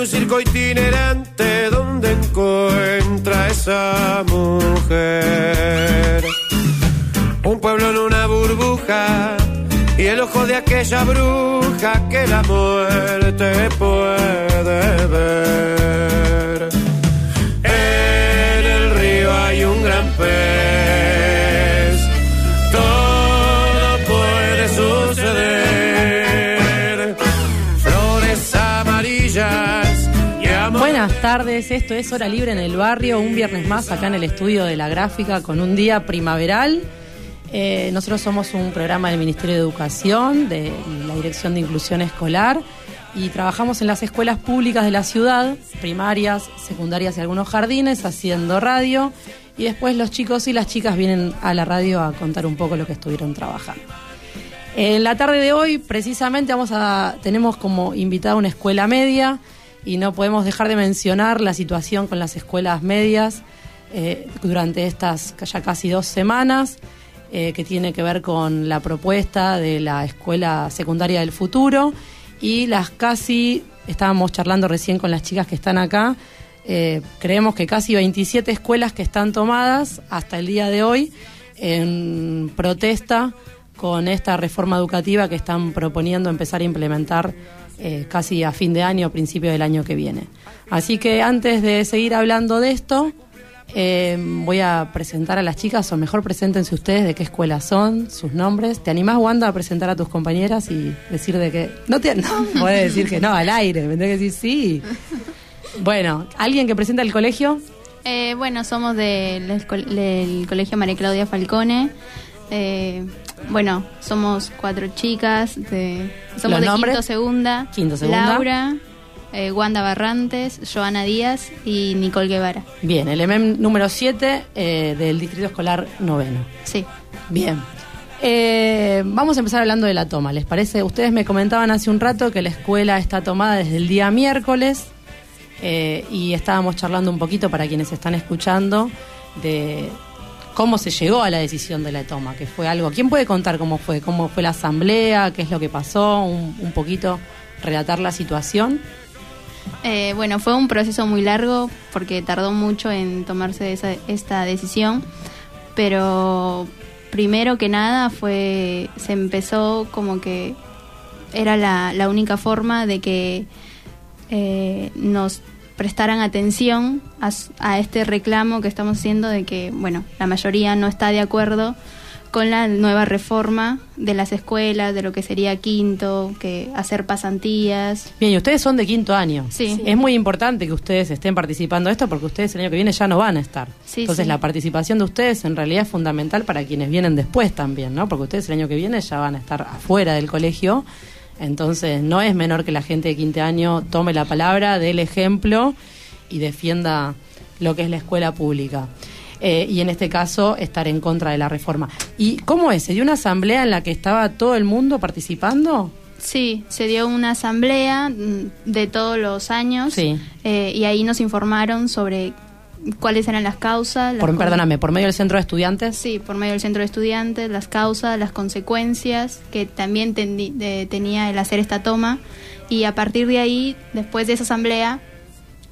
Un circo itinerante donde encuentra esa mujer. Un pueblo en una burbuja y el ojo de aquella bruja que la muerte puede tardes, esto es Hora Libre en el Barrio, un viernes más acá en el estudio de la gráfica con un día primaveral. Eh, nosotros somos un programa del Ministerio de Educación, de la Dirección de Inclusión Escolar, y trabajamos en las escuelas públicas de la ciudad, primarias, secundarias y algunos jardines, haciendo radio, y después los chicos y las chicas vienen a la radio a contar un poco lo que estuvieron trabajando. En la tarde de hoy, precisamente, vamos a tenemos como invitada una escuela media y no podemos dejar de mencionar la situación con las escuelas medias eh, durante estas ya casi dos semanas, eh, que tiene que ver con la propuesta de la escuela secundaria del futuro y las casi, estábamos charlando recién con las chicas que están acá, eh, creemos que casi 27 escuelas que están tomadas hasta el día de hoy en protesta con esta reforma educativa que están proponiendo empezar a implementar eh, casi a fin de año o principio del año que viene. Así que antes de seguir hablando de esto, eh, voy a presentar a las chicas, o mejor preséntense ustedes de qué escuela son, sus nombres. ¿Te animás, Wanda, a presentar a tus compañeras y decir de qué? No te no, podés decir que no, al aire, me tenés que decir sí. Bueno, ¿alguien que presenta el colegio? Eh, bueno, somos del, esco- del Colegio María Claudia Falcone. Eh, bueno, somos cuatro chicas. De, somos ¿Los de nombres? quinto segunda. Quinto segunda. Laura, eh, Wanda Barrantes, Joana Díaz y Nicole Guevara. Bien, el EMEM número 7 del Distrito Escolar Noveno. Sí. Bien. Eh, vamos a empezar hablando de la toma, ¿les parece? Ustedes me comentaban hace un rato que la escuela está tomada desde el día miércoles eh, y estábamos charlando un poquito para quienes están escuchando de cómo se llegó a la decisión de la toma, que fue algo. ¿Quién puede contar cómo fue? ¿Cómo fue la asamblea? ¿Qué es lo que pasó? Un, poquito relatar la situación. Eh, bueno, fue un proceso muy largo porque tardó mucho en tomarse esa- esta decisión, pero primero que nada fue se empezó como que era la, la única forma de que eh, nos prestaran atención a, a este reclamo que estamos haciendo de que, bueno, la mayoría no está de acuerdo con la nueva reforma de las escuelas, de lo que sería quinto, que hacer pasantías, Bien, y ustedes son de quinto año. Sí. Es muy importante que ustedes estén participando de esto porque ustedes el año que viene ya no van a estar. Sí, Entonces sí. la participación de ustedes en realidad es fundamental para quienes vienen después también, ¿no? Porque ustedes el año que viene ya van a estar afuera del colegio. Entonces no es menor que la gente de quinto año tome la palabra, dé el ejemplo y defienda lo que es la escuela pública. Eh, y en este caso estar en contra de la reforma. ¿Y cómo es? ¿Se dio una asamblea en la que estaba todo el mundo participando? Sí, se dio una asamblea mm, de todos los años Sí. eh, y ahí nos informaron sobre cuáles eran las causas. las Por, perdóname, por medio del centro de estudiantes. Sí, por medio del centro de estudiantes, las causas, las consecuencias que también de- tenía el hacer esta toma y a partir de ahí, después de esa asamblea,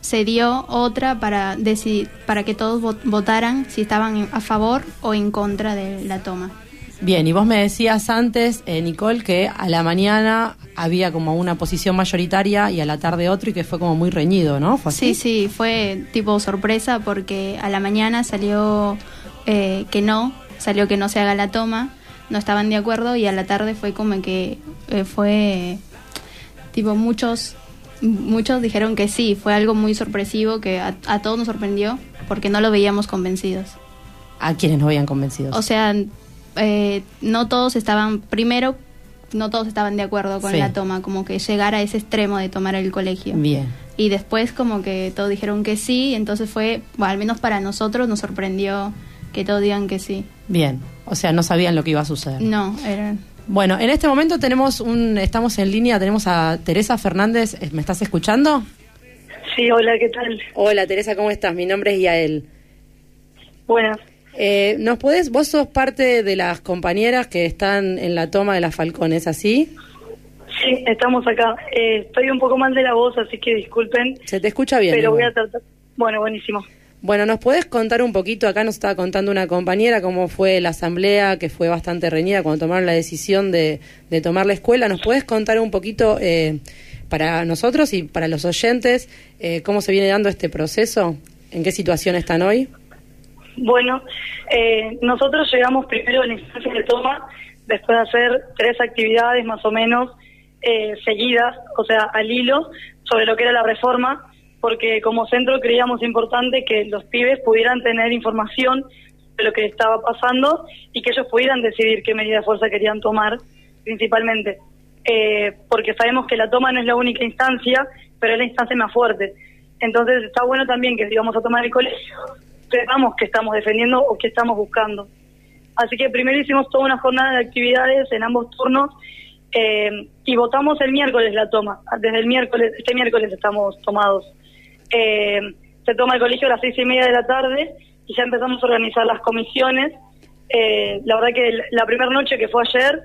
se dio otra para decidir, para que todos vo- votaran si estaban a favor o en contra de la toma. Bien, y vos me decías antes, eh, Nicole, que a la mañana había como una posición mayoritaria y a la tarde otro y que fue como muy reñido, ¿no? ¿Fue así? Sí, sí, fue tipo sorpresa porque a la mañana salió eh, que no, salió que no se haga la toma, no estaban de acuerdo y a la tarde fue como que eh, fue tipo muchos muchos dijeron que sí, fue algo muy sorpresivo que a, a todos nos sorprendió porque no lo veíamos convencidos. a quienes no habían convencido. O sea, eh, no todos estaban, primero, no todos estaban de acuerdo con Sí. la toma, como que llegar a ese extremo de tomar el colegio. Bien. Y después como que todos dijeron que sí, entonces fue, bueno, al menos para nosotros nos sorprendió que todos digan que sí. Bien. O sea, no sabían lo que iba a suceder. No, era... Bueno, en este momento tenemos un, estamos en línea, tenemos a Teresa Fernández. ¿Me estás escuchando? Sí, hola, ¿qué tal? Hola Teresa, ¿cómo estás? Mi nombre es Yael. Buenas. Eh, ¿Nos podés, vos sos parte de las compañeras que están en la toma de las Falcones, así? Sí, estamos acá. Eh, estoy un poco mal de la voz, así que disculpen, Se te escucha bien. pero voy a tratar... Bueno, buenísimo. Bueno, ¿nos podés contar un poquito? Acá nos estaba contando una compañera cómo fue la asamblea, que fue bastante reñida cuando tomaron la decisión de, de tomar la escuela. ¿Nos podés contar un poquito eh, para nosotros y para los oyentes eh, cómo se viene dando este proceso? ¿En qué situación están hoy? Bueno, eh, nosotros llegamos primero la instancia de toma, después de hacer tres actividades más o menos eh, seguidas, o sea, al hilo, sobre lo que era la reforma, porque como centro creíamos importante que los pibes pudieran tener información de lo que estaba pasando y que ellos pudieran decidir qué medida de fuerza querían tomar, principalmente. Eh, porque sabemos que la toma no es la única instancia, pero es la instancia más fuerte. Entonces está bueno también que si a tomar el colegio, sepamos que estamos defendiendo o que estamos buscando. Así que primero hicimos toda una jornada de actividades en ambos turnos eh, y votamos el miércoles la toma. Desde el miércoles, este miércoles estamos tomados. Eh, se toma el colegio a las seis y media de la tarde y ya empezamos a organizar las comisiones. Eh, la verdad que la primera noche que fue ayer,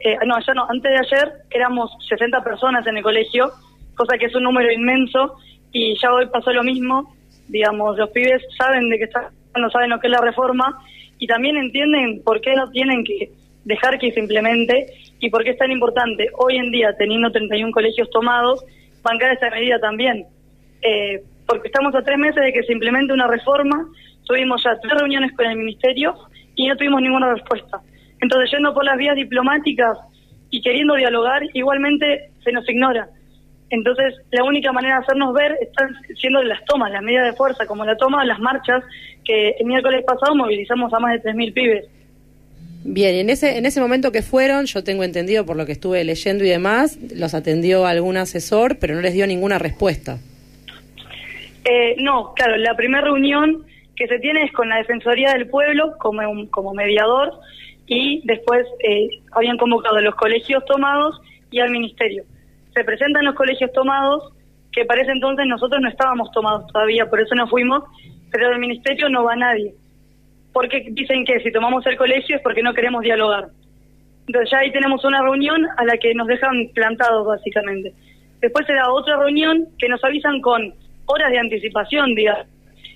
eh, no, ayer no, antes de ayer éramos 60 personas en el colegio, cosa que es un número inmenso y ya hoy pasó lo mismo. Digamos, los pibes saben de qué están, no saben lo que es la reforma y también entienden por qué no tienen que dejar que se implemente y por qué es tan importante hoy en día, teniendo 31 colegios tomados, bancar esta medida también. Eh, porque estamos a tres meses de que se implemente una reforma, tuvimos ya tres reuniones con el Ministerio y no tuvimos ninguna respuesta. Entonces, yendo por las vías diplomáticas y queriendo dialogar, igualmente se nos ignora. Entonces, la única manera de hacernos ver están siendo las tomas, las medidas de fuerza, como la toma, las marchas, que el miércoles pasado movilizamos a más de 3.000 pibes. Bien, y en ese, en ese momento que fueron, yo tengo entendido por lo que estuve leyendo y demás, los atendió algún asesor, pero no les dio ninguna respuesta. Eh, no, claro, la primera reunión que se tiene es con la Defensoría del Pueblo como, un- como mediador y después eh, habían convocado a los colegios tomados y al Ministerio. Se presentan los colegios tomados, que para ese entonces nosotros no estábamos tomados todavía, por eso no fuimos, pero del Ministerio no va nadie. Porque dicen que si tomamos el colegio es porque no queremos dialogar. Entonces ya ahí tenemos una reunión a la que nos dejan plantados básicamente. Después se da otra reunión que nos avisan con horas de anticipación, diga.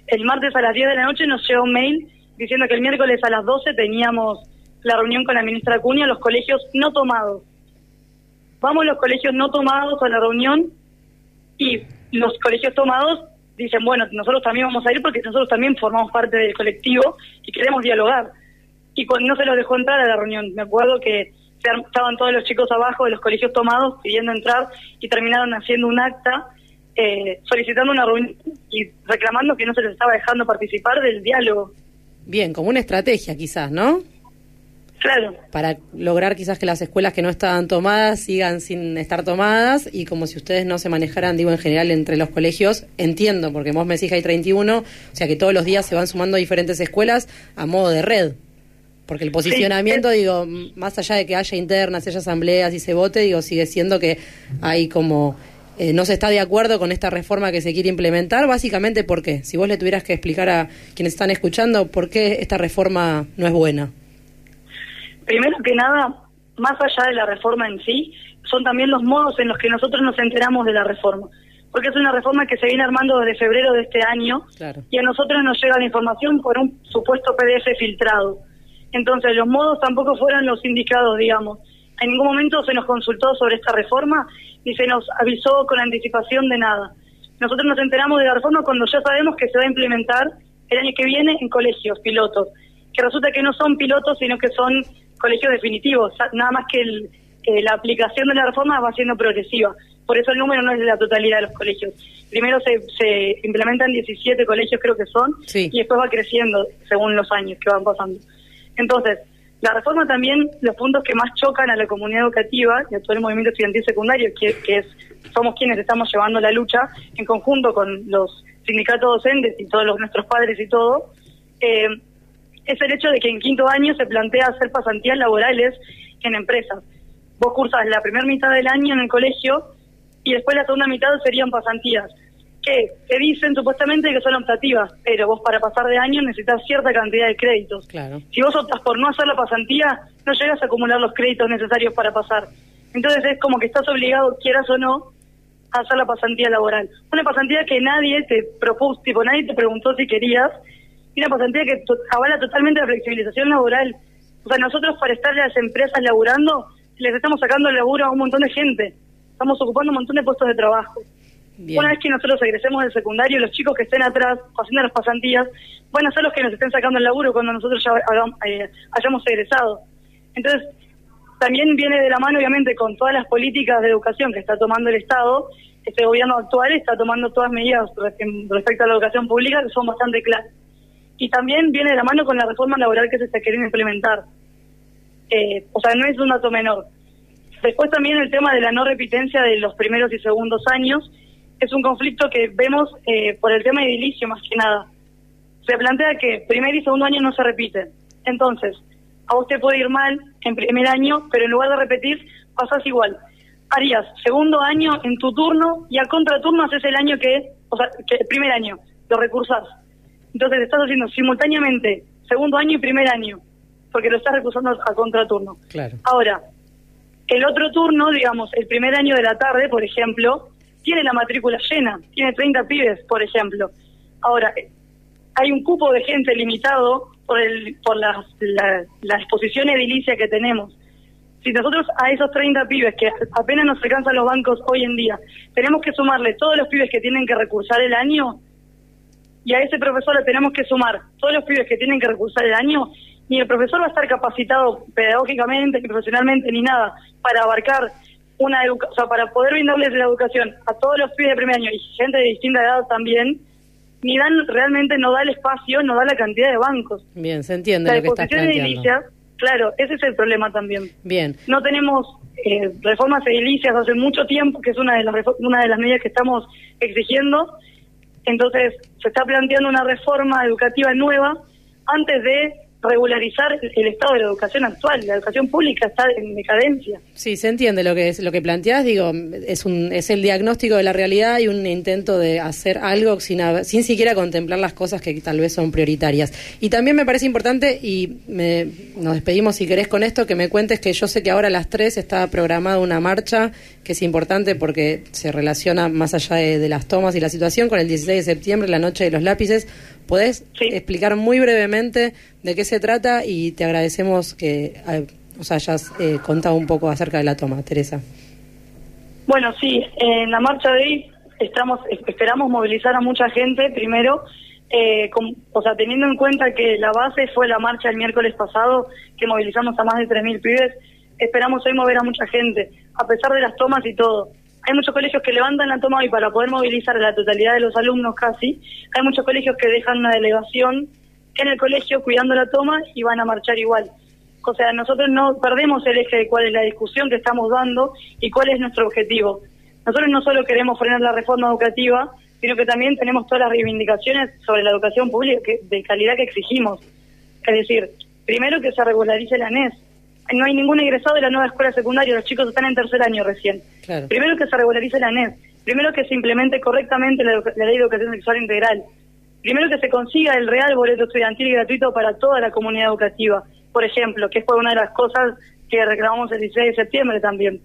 El martes a las 10 de la noche nos llega un mail diciendo que el miércoles a las 12 teníamos la reunión con la ministra Acuña, los colegios no tomados. Vamos los colegios no tomados a la reunión y los colegios tomados dicen, bueno, nosotros también vamos a ir porque nosotros también formamos parte del colectivo y queremos dialogar. Y cuando no se los dejó entrar a la reunión, me acuerdo que estaban todos los chicos abajo de los colegios tomados pidiendo entrar y terminaron haciendo un acta eh, solicitando una reunión y reclamando que no se les estaba dejando participar del diálogo. Bien, como una estrategia quizás, ¿no? Claro, Para lograr quizás que las escuelas que no estaban tomadas sigan sin estar tomadas y como si ustedes no se manejaran, digo, en general entre los colegios, entiendo, porque vos me decís que hay 31, o sea que todos los días se van sumando diferentes escuelas a modo de red. Porque el posicionamiento, digo, más allá de que haya internas, haya asambleas y se vote, digo, sigue siendo que hay como... eh, no se está de acuerdo con esta reforma que se quiere implementar, básicamente ¿por qué? Si vos le tuvieras que explicar a quienes están escuchando por qué esta reforma no es buena. Primero que nada, más allá de la reforma en sí, son también los modos en los que nosotros nos enteramos de la reforma. Porque es una reforma que se viene armando desde febrero de este año Claro. y a nosotros nos llega la información por un supuesto PDF filtrado. Entonces, los modos tampoco fueron los indicados, digamos. En ningún momento se nos consultó sobre esta reforma ni se nos avisó con anticipación de nada. Nosotros nos enteramos de la reforma cuando ya sabemos que se va a implementar el año que viene en colegios pilotos, que resulta que no son pilotos, sino que son colegios definitivos, nada más que el- eh, la aplicación de la reforma va siendo progresiva. por eso el número no es de la totalidad de los colegios. Primero se, se implementan 17 colegios, creo que son, Sí. y después va creciendo según los años que van pasando. Entonces, la reforma también, los puntos que más chocan a la comunidad educativa y a todo el movimiento estudiantil secundario, que, que es somos quienes estamos llevando la lucha en conjunto con los sindicatos docentes y todos los, nuestros padres y todo, eh, es el hecho de que en quinto año se plantea hacer pasantías laborales en empresas. Vos cursas la primera mitad del año en el colegio y después la segunda mitad serían pasantías, que te dicen supuestamente que son optativas, pero vos para pasar de año necesitas cierta cantidad de créditos. Claro. Si vos optas por no hacer la pasantía, no llegas a acumular los créditos necesarios para pasar. Entonces es como que estás obligado, quieras o no, a hacer la pasantía laboral. Una pasantía que nadie te propuso, tipo, nadie te preguntó si querías, una pasantía que to- avala totalmente la flexibilización laboral. O sea, nosotros para estar las empresas laburando, les estamos sacando el laburo a un montón de gente. Estamos ocupando un montón de puestos de trabajo. Bien. Una vez que nosotros egresemos del secundario, los chicos que estén atrás haciendo las pasantías van a ser los que nos estén sacando el laburo cuando nosotros ya eh, hayamos egresado. Entonces, también viene de la mano, obviamente, con todas las políticas de educación que está tomando el Estado. Este gobierno actual está tomando todas medidas res- respecto a la educación pública que son bastante claras. Y también viene de la mano con la reforma laboral que se está queriendo implementar. Eh, o sea, no es un dato menor. Después también el tema de la no repitencia de los primeros y segundos años es un conflicto que vemos eh, por el tema edilicio más que nada. Se plantea que primer y segundo año no se repite. Entonces, a te puede ir mal en primer año, pero en lugar de repetir, pasás igual. Harías segundo año en tu turno y a contraturno haces el año que, o sea, que el primer año, lo recursás. Entonces estás haciendo simultáneamente segundo año y primer año, porque lo estás recursando a contraturno. Claro. Ahora, el otro turno, digamos, el primer año de la tarde, por ejemplo, tiene la matrícula llena, tiene 30 pibes, por ejemplo. Ahora, hay un cupo de gente limitado por, el, por la, la, la exposición edilicia que tenemos. Si nosotros a esos 30 pibes que apenas nos alcanzan los bancos hoy en día, tenemos que sumarle todos los pibes que tienen que recursar el año, y a ese profesor le tenemos que sumar todos los pibes que tienen que recursar el año, ni el profesor va a estar capacitado pedagógicamente, ni profesionalmente, ni nada, para abarcar una educación, o sea, para poder brindarles la educación a todos los pibes de primer año y gente de distinta edad también, ni dan, realmente no da el espacio, no da la cantidad de bancos. Bien, se entiende La lo que estás planteando. edilicia, claro, ese es el problema también. Bien. No tenemos eh, reformas edilicias hace mucho tiempo, que es una de las una de las medidas que estamos exigiendo. Entonces, se está planteando una reforma educativa nueva antes de regularizar el, estado de la educación actual. La educación pública está en decadencia. Sí, se entiende lo que es lo que planteás, digo, es un es el diagnóstico de la realidad y un intento de hacer algo sin sin siquiera contemplar las cosas que tal vez son prioritarias. Y también me parece importante y me, nos despedimos si querés con esto que me cuentes que yo sé que ahora a las 3 está programada una marcha que es importante porque se relaciona más allá de, de las tomas y la situación con el 16 de septiembre, la noche de los lápices. ¿Podés Sí. explicar muy brevemente de qué se trata y te agradecemos que eh, os hayas eh, contado un poco acerca de la toma, Teresa. Bueno, sí, en la marcha de hoy estamos, esperamos movilizar a mucha gente primero, eh, con- o sea, teniendo en cuenta que la base fue la marcha el miércoles pasado, que movilizamos a más de 3.000 pibes, esperamos hoy mover a mucha gente, a pesar de las tomas y todo. Hay muchos colegios que levantan la toma hoy para poder movilizar a la totalidad de los alumnos casi. Hay muchos colegios que dejan una delegación en el colegio cuidando la toma y van a marchar igual. O sea, nosotros no perdemos el eje de cuál es la discusión que estamos dando y cuál es nuestro objetivo. Nosotros no solo queremos frenar la reforma educativa, sino que también tenemos todas las reivindicaciones sobre la educación pública de calidad que exigimos. Es decir, primero que se regularice la NES. No hay ningún egresado de la nueva escuela secundaria, los chicos están en tercer año recién. Claro. Primero que se regularice la NES. Primero que se implemente correctamente la, ley de educación sexual integral. Primero que se consiga el real boleto estudiantil y gratuito para toda la comunidad educativa, por ejemplo, que fue una de las cosas que reclamamos el 16 de septiembre también.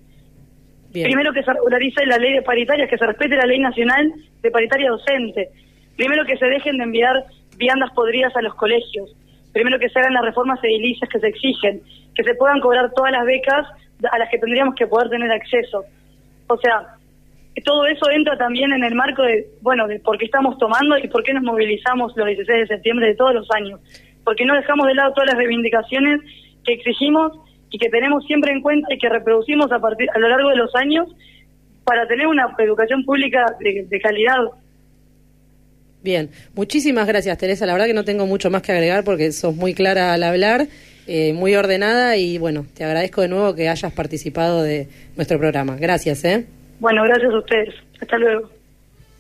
Bien. Primero que se regularice la ley de paritarias, que se respete la ley nacional de paritaria docente. Primero que se dejen de enviar viandas podridas a los colegios. Primero que se hagan las reformas edilicias que se exigen. Que se puedan cobrar todas las becas a las que tendríamos que poder tener acceso. O sea, todo eso entra también en el marco de, bueno, de por qué estamos tomando y por qué nos movilizamos los 16 de septiembre de todos los años. Porque no dejamos de lado todas las reivindicaciones que exigimos y que tenemos siempre en cuenta y que reproducimos a partir a lo largo de los años para tener una educación pública de, de calidad. Bien, muchísimas gracias Teresa. La verdad que no tengo mucho más que agregar porque sos muy clara al hablar, eh, muy ordenada y bueno, te agradezco de nuevo que hayas participado de nuestro programa. Gracias, ¿eh? Bueno, gracias a ustedes. Hasta luego.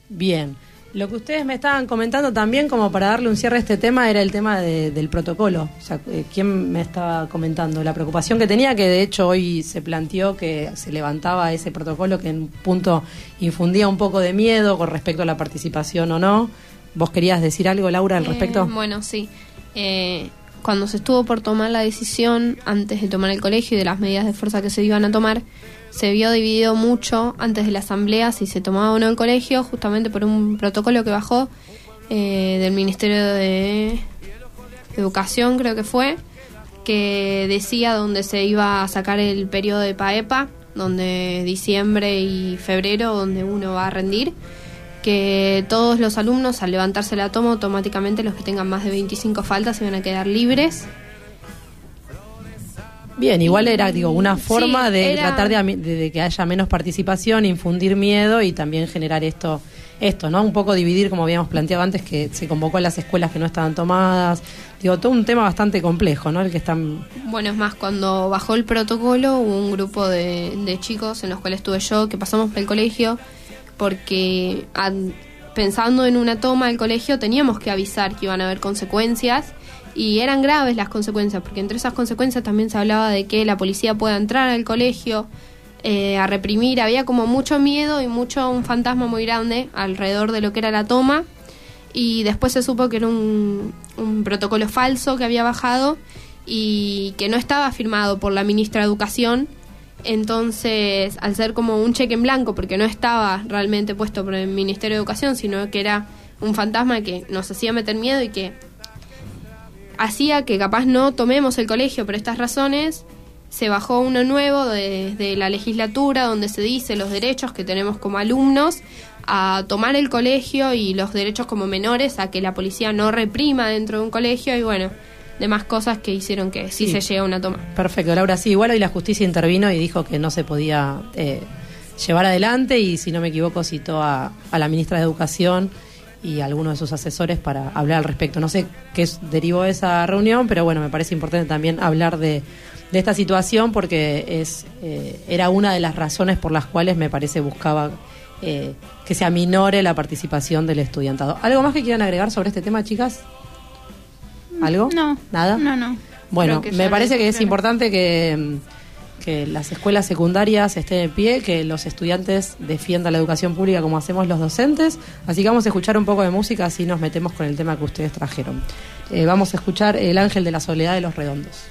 Bien. Lo que ustedes me estaban comentando también, como para darle un cierre a este tema, era el tema de- del protocolo. O sea, eh, ¿quién me estaba comentando? La preocupación que tenía, que de hecho hoy se planteó que se levantaba ese protocolo que en un punto infundía un poco de miedo con respecto a la participación o no. ¿Vos querías decir algo, Laura, al Eh, respecto? bueno, sí. Eh, cuando se estuvo por tomar la decisión, antes de tomar el colegio y de las medidas de fuerza que se iban a tomar, se vio dividido mucho antes de la asamblea si se tomaba o no el colegio, justamente por un protocolo que bajó eh, del Ministerio de Educación, creo que fue, que decía dónde se iba a sacar el periodo de PAEPA, donde diciembre y febrero, donde uno va a rendir que todos los alumnos al levantarse la toma automáticamente los que tengan más de 25 faltas se van a quedar libres. Bien, igual era, digo, una Sí, forma de era- tratar de- de que haya menos participación, infundir miedo y también generar esto, esto, ¿no? Un poco dividir, como habíamos planteado antes, que se convocó a las escuelas que no estaban tomadas. Digo, todo un tema bastante complejo, ¿no? El que están... Bueno, es más, cuando bajó el protocolo hubo un grupo de, de chicos en los cuales estuve yo que pasamos por el colegio porque an- pensando en una toma del colegio teníamos que avisar que iban a haber consecuencias y eran graves las consecuencias porque entre esas consecuencias también se hablaba de que la policía pueda entrar al colegio eh, a reprimir, había como mucho miedo y mucho un fantasma muy grande alrededor de lo que era la toma y después se supo que era un, un protocolo falso que había bajado y que no estaba firmado por la ministra de Educación. Entonces, al ser como un cheque en blanco, porque no estaba realmente puesto por el Ministerio de Educación, sino que era un fantasma que nos hacía meter miedo y que hacía que capaz no tomemos el colegio por estas razones, se bajó uno nuevo de, de la legislatura donde se dice los derechos que tenemos como alumnos a tomar el colegio y los derechos como menores a que la policía no reprima dentro de un colegio y bueno, demás cosas que hicieron que sí, Sí. se llegue a una toma. Perfecto, Laura, sí, igual hoy la justicia intervino y dijo que no se podía eh, llevar adelante y, si no me equivoco, citó a, a la ministra de Educación y a alguno de sus asesores para hablar al respecto. No sé qué derivó de esa reunión, pero bueno, me parece importante también hablar de, de esta situación porque es eh, era una de las razones por las cuales me parece buscaba eh, que se aminore la participación del estudiantado. ¿Algo más que quieran agregar sobre este tema, chicas? ¿Algo? No. ¿Nada? No, no. Bueno, me parece que es importante que, mm, que las escuelas secundarias estén en pie, que los estudiantes defiendan la educación pública como hacemos los docentes. Así que vamos a escuchar un poco de música, así nos metemos con el tema que ustedes trajeron. Eh, vamos a escuchar El Ángel de la Soledad de los Redondos.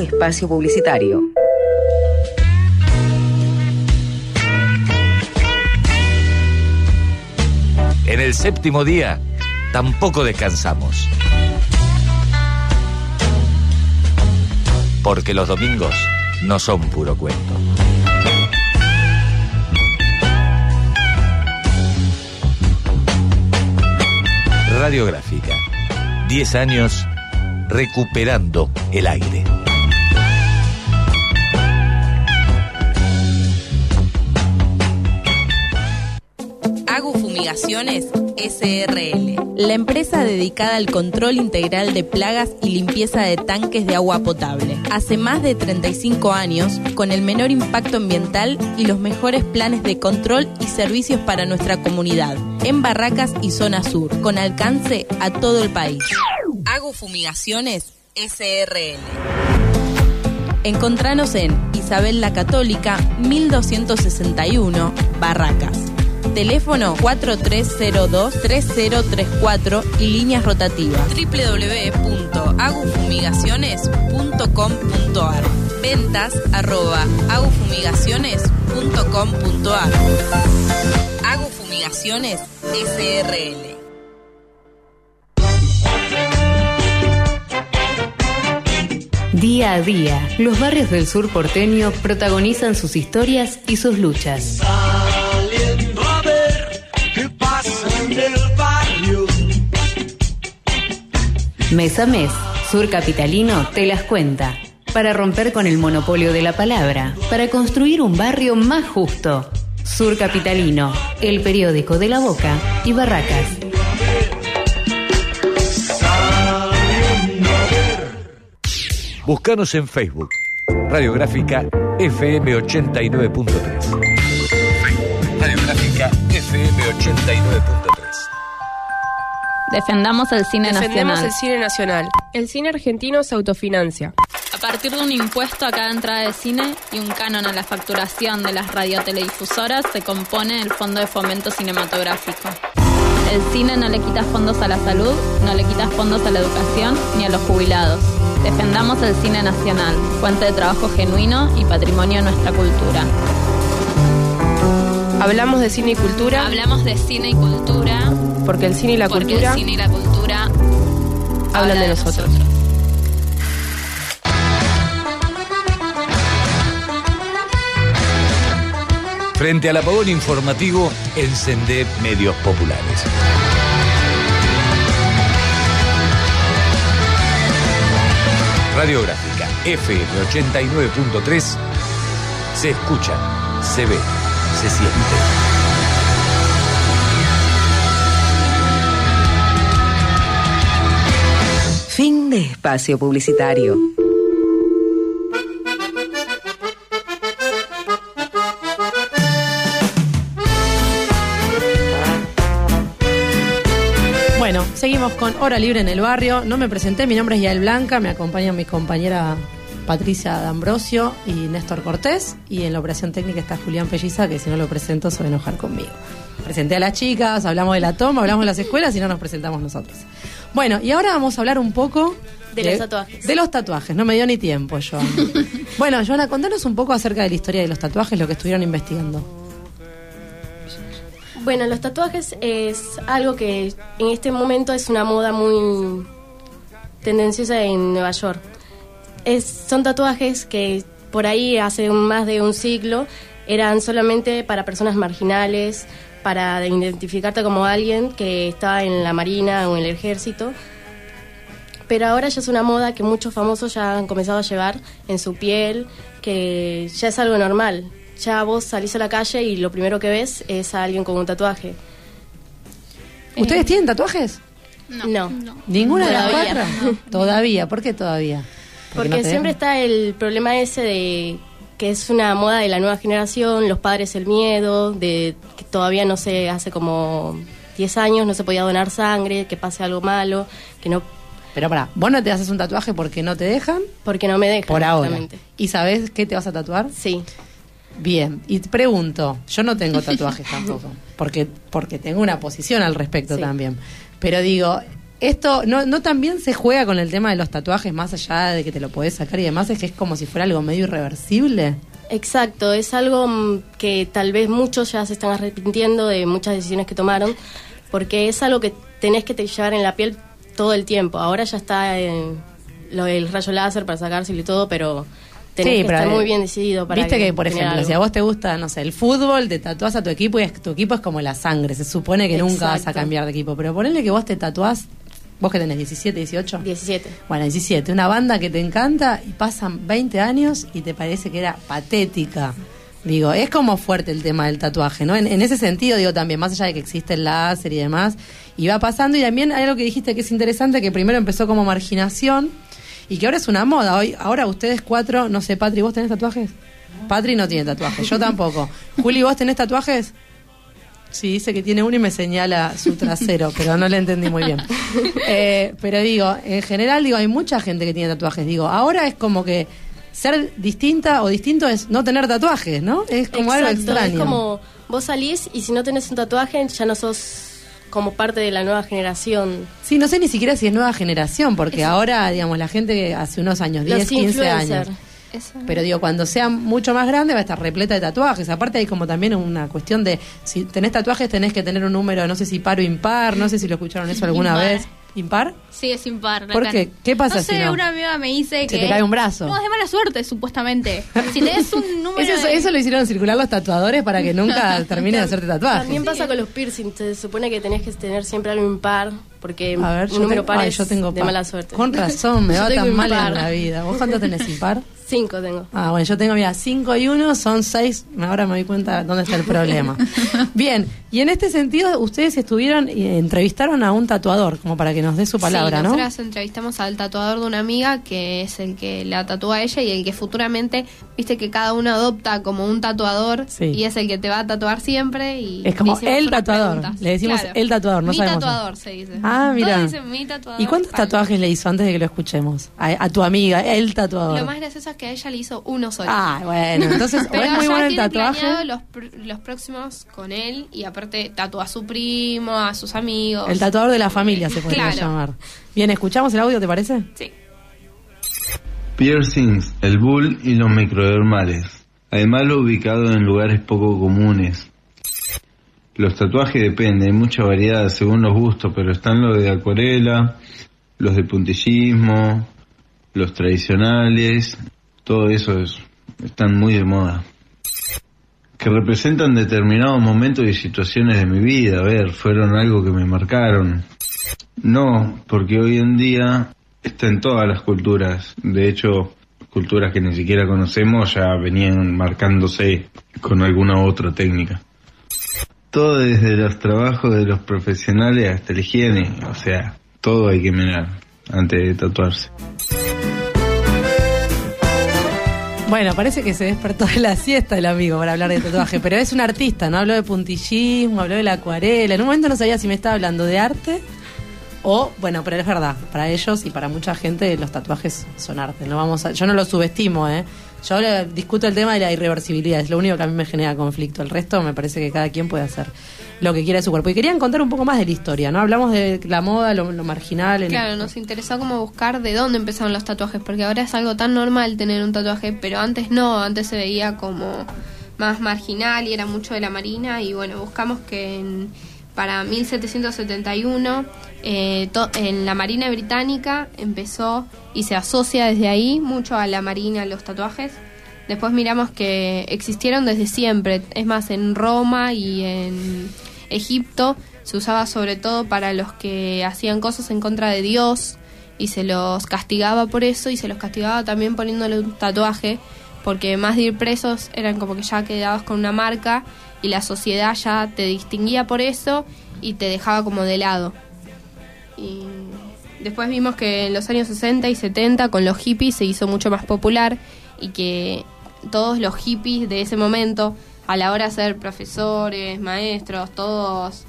Espacio publicitario. En el séptimo día tampoco descansamos. Porque los domingos no son puro cuento. Radiográfica. 10 años recuperando el aire. Fumigaciones SRL, la empresa dedicada al control integral de plagas y limpieza de tanques de agua potable. Hace más de 35 años, con el menor impacto ambiental y los mejores planes de control y servicios para nuestra comunidad, en Barracas y Zona Sur, con alcance a todo el país. Agu Fumigaciones SRL. Encontranos en Isabel la Católica 1261, Barracas. Teléfono 4302-3034 y líneas rotativas. www.agufumigaciones.com.ar Ventas arroba agufumigaciones.com.ar Agufumigaciones SRL. Día a día, los barrios del sur porteño protagonizan sus historias y sus luchas. Mes a mes, Sur Capitalino te las cuenta. Para romper con el monopolio de la palabra, para construir un barrio más justo. Sur Capitalino, el periódico de la Boca y Barracas. Búscanos en Facebook. Radiográfica FM 89.3. Radiográfica FM 89.3. Defendamos el cine Defendemos nacional. el cine nacional. El cine argentino se autofinancia. A partir de un impuesto a cada entrada de cine y un canon a la facturación de las radioteledifusoras se compone el Fondo de Fomento Cinematográfico. El cine no le quita fondos a la salud, no le quita fondos a la educación ni a los jubilados. Defendamos el cine nacional, fuente de trabajo genuino y patrimonio de nuestra cultura. Hablamos de cine y cultura Hablamos de cine y cultura porque el cine y la porque cultura el cine y la cultura hablan de nosotros. Frente al apagón informativo, encendé medios populares. Radiográfica FM 89.3 se escucha, se ve, se siente. Espacio publicitario. Bueno, seguimos con Hora Libre en el Barrio. No me presenté, mi nombre es Yael Blanca, me acompaña mi compañera Patricia D'Ambrosio y Néstor Cortés. Y en la operación técnica está Julián Pelliza, que si no lo presento se va a enojar conmigo. Presenté a las chicas, hablamos de la toma, hablamos de las escuelas y no nos presentamos nosotros. Bueno, y ahora vamos a hablar un poco De los tatuajes. De los tatuajes, no me dio ni tiempo, Joana. bueno, Joana, contanos un poco acerca de la historia de los tatuajes, lo que estuvieron investigando. Bueno, los tatuajes es algo que en este momento es una moda muy tendenciosa en Nueva York. Es, son tatuajes que por ahí hace más de un siglo eran solamente para personas marginales, para identificarte como alguien que estaba en la marina o en el ejército. Pero ahora ya es una moda que muchos famosos ya han comenzado a llevar en su piel, que ya es algo normal. Ya vos salís a la calle y lo primero que ves es a alguien con un tatuaje. ¿Ustedes tienen tatuajes? No. ¿Ninguna de las cuatro? Todavía. ¿Por qué todavía? Porque, no siempre está el problema ese de que es una moda de la nueva generación, los padres el miedo, de que todavía no se hace como 10 años, no se podía donar sangre, que pase algo malo, que no... Pero pará, ¿vos no te haces un tatuaje porque no te dejan? Porque no me dejan. Por ahora. ¿Y sabés qué te vas a tatuar? Sí. Bien, y te pregunto, yo no tengo tatuajes tampoco, porque, porque tengo una posición al respecto también. Pero digo, esto no, no también se juega con el tema de los tatuajes, más allá de que te lo podés sacar y demás, es que es como si fuera algo medio irreversible. Exacto, es algo mm, que tal vez muchos ya se están arrepintiendo de muchas decisiones que tomaron, porque es algo que tenés que te llevar en la piel todo el tiempo. Ahora ya está en lo del rayo láser para sacárselo y todo, pero tenés Sí, que estar muy eh, bien decidido para Viste que, por ejemplo, algo. si a vos te gusta, no sé, el fútbol, te tatuás a tu equipo y es, tu equipo es como la sangre, se supone que nunca vas a cambiar de equipo, pero ponele que vos te tatuás, vos que tenés 17, 18. 17. Bueno, 17, una banda que te encanta y pasan 20 años y te parece que era patética. Digo, es como fuerte el tema del tatuaje, ¿no? En, en ese sentido, digo también, más allá de que existe el láser y demás, y va pasando, y también hay algo que dijiste que es interesante, que primero empezó como marginación y que ahora es una moda. Hoy, ahora ustedes cuatro, no sé, Patri, ¿vos tenés tatuajes? Patri no tiene tatuajes, yo tampoco. Juli, ¿vos tenés tatuajes? Sí, dice que tiene uno y me señala su trasero, pero no le entendí muy bien. Eh, pero digo, en general, digo, hay mucha gente que tiene tatuajes. Digo, ahora es como que ser distinta o distinto es no tener tatuajes, ¿no? Es como algo Exacto, extraño. Es como vos salís y si no tenés un tatuaje ya no sos como parte de la nueva generación. Sí, no sé ni siquiera si es nueva generación, porque ahora, digamos, la gente hace unos años, Los 10, 15 años. Pero digo, cuando sea mucho más grande va a estar repleta de tatuajes. Aparte hay como también una cuestión de, si tenés tatuajes tenés que tener un número, no sé si par o impar, no sé si lo escucharon eso alguna Impar. vez. ¿Impar? Sí, es impar. ¿Por qué? ¿Qué pasa No si no? una amiga me dice Se que... te cae un brazo. No, es de mala suerte, supuestamente. Si tenés un número Eso, de- eso lo hicieron circular los tatuadores para que nunca terminen de hacerte tatuajes. También pasa con los piercings, se supone que tenés que tener siempre algo impar, porque A ver, un yo número tengo, par ay, es yo tengo de par. mala suerte. Con razón, me va tan mal en la vida. ¿Vos cuántos tenés impar? Cinco tengo. Ah, bueno, yo tengo, mira, 5 y 1 son 6. Ahora me doy cuenta dónde está el problema. Bien, y en este sentido, ustedes estuvieron y entrevistaron a un tatuador, como para que nos dé su palabra, sí, ¿no? nosotras entrevistamos al tatuador de una amiga que es el que la tatúa a ella y el que futuramente, viste que cada uno adopta como un tatuador Sí. y es el que te va a tatuar siempre y Es como el tatuador. preguntas. Le decimos Claro. el tatuador, no Mi sabemos. tatuador se dice. Ah, mira. ¿Y cuántos tatuajes le hizo antes de que lo escuchemos? A, a tu amiga, el tatuador. Lo más gracioso que a ella le hizo uno solo. Ah, bueno, entonces o es muy ya bueno el tiene tatuaje. planeado los, pr- los próximos con él y aparte tatúa a su primo, a sus amigos. El tatuador de la familia se podría Claro. llamar. Bien, escuchamos el audio, ¿te parece? Sí. Piercings, el bull y los microdermales. Además lo ubicado en lugares poco comunes. Los tatuajes dependen, hay mucha variedad según los gustos, pero están los de acuarela, los de puntillismo, los tradicionales, todo eso es- están muy de moda. Que representan determinados momentos y situaciones de mi vida, a ver, fueron algo que me marcaron. No, porque hoy en día está en todas las culturas. De hecho, culturas que ni siquiera conocemos ya venían marcándose con alguna otra técnica. Todo desde los trabajos de los profesionales hasta la higiene, o sea, todo hay que mirar antes de tatuarse. Bueno, parece que se despertó de la siesta el amigo para hablar de tatuaje, pero es un artista, ¿no? Habló de puntillismo, habló de la acuarela. En un momento no sabía si me estaba hablando de arte o, bueno, pero es verdad, para ellos y para mucha gente los tatuajes son arte. No vamos a- yo no lo subestimo, ¿eh? Yo discuto el tema de la irreversibilidad, es lo único que a mí me genera conflicto. El resto me parece que cada quien puede hacer lo que quiera de su cuerpo. Y querían contar un poco más de la historia, ¿no? Hablamos de la moda, lo, lo marginal. en- Claro, nos interesó como buscar de dónde empezaron los tatuajes, porque ahora es algo tan normal tener un tatuaje, pero antes no, antes se veía como más marginal y era mucho de la marina y bueno, buscamos que en- para 1771 eh, to- en la Marina Británica empezó y se asocia desde ahí mucho a la Marina los tatuajes. Después miramos que existieron desde siempre, es más en Roma y en Egipto se usaba sobre todo para los que hacían cosas en contra de Dios y se los castigaba por eso y se los castigaba también poniéndole un tatuaje porque más de ir presos eran como que ya quedabas con una marca y la sociedad ya te distinguía por eso y te dejaba como de lado. Y después vimos que en los años 60 y 70 con los hippies se hizo mucho más popular y que todos los hippies de ese momento, a la hora de ser profesores, maestros, todos,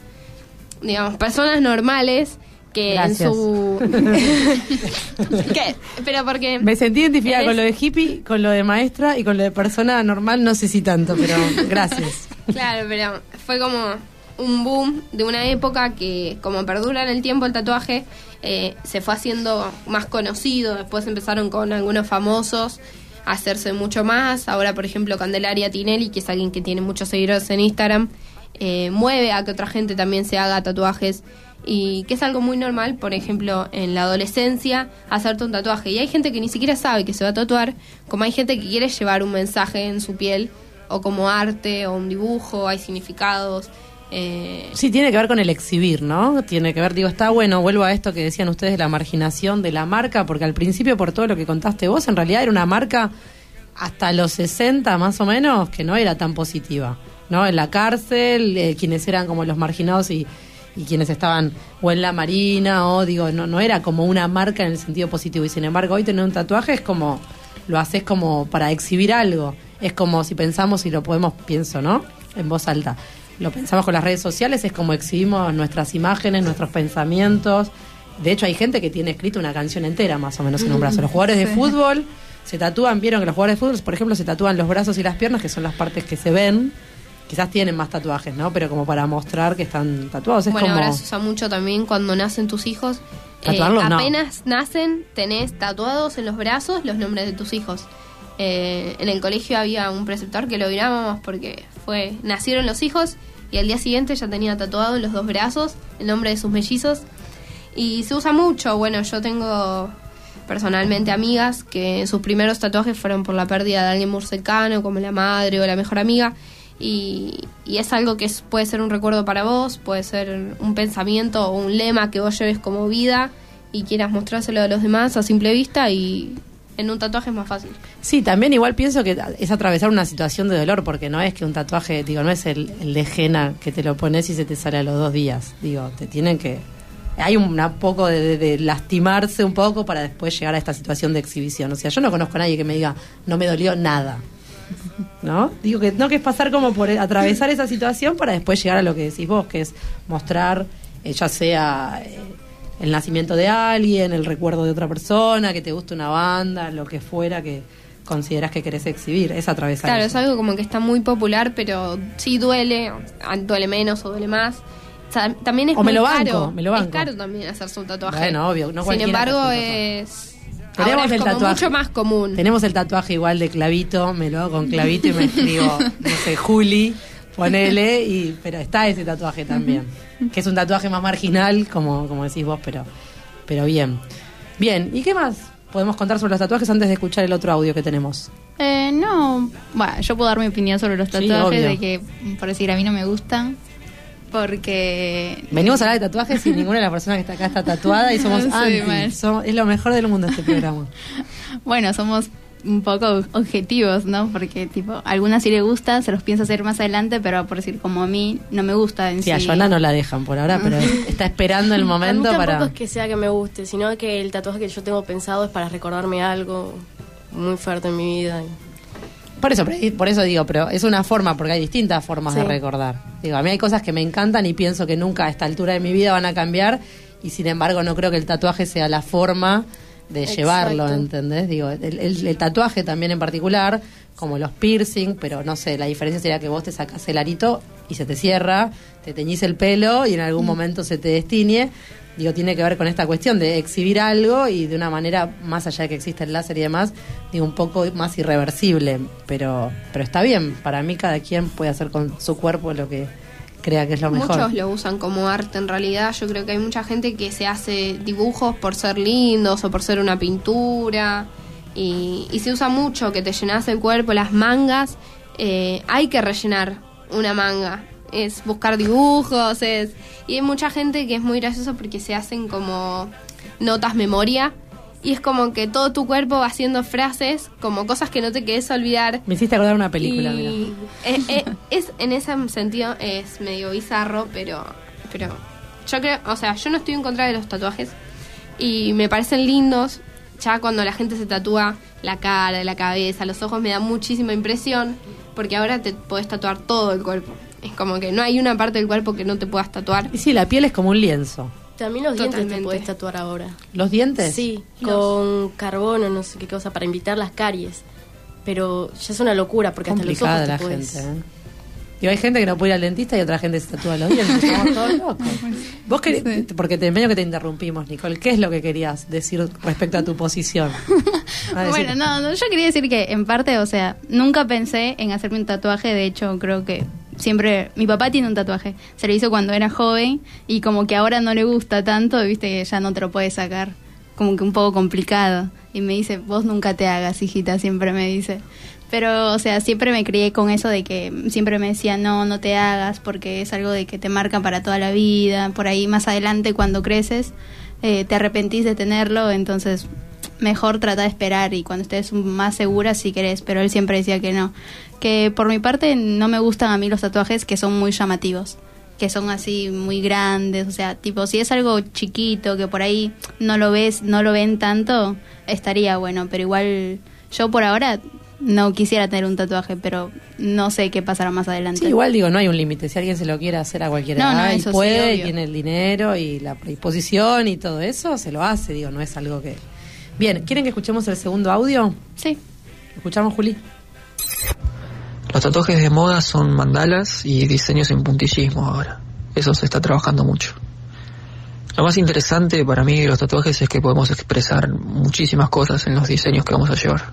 digamos, personas normales que Gracias. en su... ¿Qué? Pero porque... Me sentí identificada eres- con lo de hippie, con lo de maestra y con lo de persona normal, no sé si tanto, pero gracias. Claro, pero fue como un boom de una época que, como perdura en el tiempo el tatuaje, eh, se fue haciendo más conocido. Después empezaron con algunos famosos hacerse mucho más. Ahora, por ejemplo, Candelaria Tinelli, que es alguien que tiene muchos seguidores en Instagram, eh, mueve a que otra gente también se haga tatuajes. Y que es algo muy normal, por ejemplo, en la adolescencia, hacerte un tatuaje. Y hay gente que ni siquiera sabe que se va a tatuar, como hay gente que quiere llevar un mensaje en su piel o como arte o un dibujo, hay significados. Eh, Sí, tiene que ver con el exhibir, ¿no? Tiene que ver, digo, está bueno, vuelvo a esto que decían ustedes de la marginación de la marca, porque al principio, por todo lo que contaste vos, en realidad era una marca hasta los 60 más o menos que no era tan positiva, ¿no? En la cárcel, eh, quienes eran como los marginados y, quienes estaban o en la marina o digo, no, no era como una marca en el sentido positivo y sin embargo hoy tener un tatuaje es como, lo haces como para exhibir algo, es como si pensamos y lo podemos, pienso, ¿no? En voz alta. Lo pensamos con las redes sociales, es como exhibimos nuestras imágenes, nuestros pensamientos. De hecho, hay gente que tiene escrito una canción entera, más o menos, en un brazo. Los jugadores de fútbol se tatúan, vieron que los jugadores de fútbol, por ejemplo, se tatúan los brazos y las piernas, que son las partes que se ven. Quizás tienen más tatuajes, ¿no? Pero como para mostrar que están tatuados. Es bueno, como... ahora se usa mucho también cuando nacen tus hijos. Eh, no. apenas nacen, tenés tatuados en los brazos los nombres de tus hijos. Eh, en el colegio había un preceptor que lo mirábamos porque fue nacieron los hijos y al día siguiente ya tenía tatuado en los dos brazos el nombre de sus mellizos. Y se usa mucho. Bueno, yo tengo personalmente amigas que sus primeros tatuajes fueron por la pérdida de alguien muy cercano, como la madre o la mejor amiga. Y, y es algo que es- puede ser un recuerdo para vos, puede ser un pensamiento o un lema que vos lleves como vida y quieras mostrárselo a los demás a simple vista y en un tatuaje es más fácil. Sí, también igual pienso que es atravesar una situación de dolor, porque no es que un tatuaje, digo, no es el, el de henna que te lo pones y se te sale a los dos días. Digo, te tienen que... Hay un poco de, lastimarse un poco para después llegar a esta situación de exhibición. O sea, yo no conozco a nadie que me diga, no me dolió nada. ¿No? Digo que no que es pasar como por atravesar esa situación para después llegar a lo que decís vos, que es mostrar, eh, ya sea eh, el nacimiento de alguien, el recuerdo de otra persona, que te guste una banda, lo que fuera que consideras que querés exhibir, es atravesar. Claro, eso. es algo como que está muy popular, pero sí duele, duele menos o duele más. O sea, también es O me lo banco, caro. me lo banco. Es caro también hacerse un tatuaje. Bueno, obvio, no Sin embargo, es, Tenemos ahora es el como tatuaje. mucho más común. Tenemos el tatuaje igual de clavito, me lo hago con clavito y me escribo, no sé, Juli, ponele, y, pero está ese tatuaje también. Que es un tatuaje más marginal, como, como decís vos, pero, pero bien. Bien, ¿y qué más podemos contar sobre los tatuajes antes de escuchar el otro audio que tenemos? Eh, no, bueno, yo puedo dar mi opinión sobre los tatuajes, de que, por decir, a mí no me gustan, porque... Venimos a hablar de tatuajes y ninguna de las personas que está acá está tatuada y somos Sí, anti. Somos- es lo mejor del mundo este programa. Bueno, somos un poco objetivos, ¿no? Porque, tipo, a algunas sí le gusta, se los piensa hacer más adelante, pero por decir, como a mí, no me gusta en Sí, a sí. Joana no la dejan por ahora, pero está esperando el a mí momento para... es que sea que me guste, sino que el tatuaje que yo tengo pensado es para recordarme algo muy fuerte en mi vida. Por eso, por eso digo, pero es una forma, porque hay distintas formas de recordar. Digo, a mí hay cosas que me encantan y pienso que nunca a esta altura de mi vida van a cambiar y sin embargo no creo que el tatuaje sea la forma de Exacto. llevarlo, ¿entendés? Digo, el, el- el tatuaje también en particular, como los piercing, pero no sé, la diferencia sería que vos te sacas el arito y se te cierra, te teñís el pelo y en algún momento se te destiñe. Digo, tiene que ver con esta cuestión de exhibir algo y de una manera, más allá de que exista el láser y demás, digo, un poco más irreversible. Pero, pero está bien, para mí cada quien puede hacer con su cuerpo lo que Muchos lo usan como arte en realidad. Yo creo que hay mucha gente que se hace dibujos por ser lindos o por ser una pintura. Y, y se usa mucho que te llenas el cuerpo, las mangas. eh, hay que rellenar una manga. Es buscar dibujos, es... Y hay mucha gente que es muy gracioso porque se hacen como notas memoria. Y es como que todo tu cuerpo va haciendo frases, como cosas que no te querés olvidar. Me hiciste acordar una película, Y, mira. eh, es en ese sentido es medio bizarro, pero pero yo creo, o sea, yo no estoy en contra de los tatuajes y me parecen lindos. Ya cuando la gente se tatúa la cara, la cabeza, los ojos me da muchísima impresión porque ahora te podés tatuar todo el cuerpo. Es como que no hay una parte del cuerpo que no te puedas tatuar. Y sí, la piel es como un lienzo. También los dientes te puedes tatuar ahora. ¿Los dientes? Sí, Los- con carbono, no sé qué cosa, para evitar las caries. Pero ya es una locura porque hasta los complicada ojos la te puedes... gente. ¿eh? Digo, hay gente que no puede ir al dentista y otra gente se tatúa los dientes. Estamos todos locos. Vos querés, porque te medio que te interrumpimos, Nicole. ¿Qué es lo que querías decir respecto a tu posición? A decir- Bueno, no, no, yo quería decir que en parte, o sea, nunca pensé en hacerme un tatuaje, de hecho creo que siempre, mi papá tiene un tatuaje, se lo hizo cuando era joven y como que ahora no le gusta tanto, viste que ya no te lo puedes sacar, como que un poco complicado. Y me dice, vos nunca te hagas, hijita, siempre me dice. Pero, o sea, siempre me crié con eso de que siempre me decía, no, no te hagas, porque es algo de que te marca para toda la vida. Por ahí más adelante, cuando creces, eh, te arrepentís de tenerlo, entonces mejor trata de esperar y cuando estés más segura si querés, pero él siempre decía que no. Que por mi parte no me gustan a mí los tatuajes que son muy llamativos, que son así muy grandes, o sea, tipo si es algo chiquito que por ahí no lo ves, no lo ven tanto, estaría bueno, pero igual yo por ahora no quisiera tener un tatuaje, pero no sé qué pasará más adelante. Sí, igual digo, no hay un límite. Si alguien se lo quiere hacer a cualquier No, no, edad y eso sí, puede, y obvio. tiene el dinero y la predisposición y todo eso, se lo hace. Digo, no es algo que. Bien, ¿quieren que escuchemos el segundo audio? Sí. ¿Escuchamos, Juli? Los tatuajes de moda son mandalas y diseños en puntillismo ahora. Eso se está trabajando mucho. Lo más interesante para mí de los tatuajes es que podemos expresar muchísimas cosas en los diseños que vamos a llevar.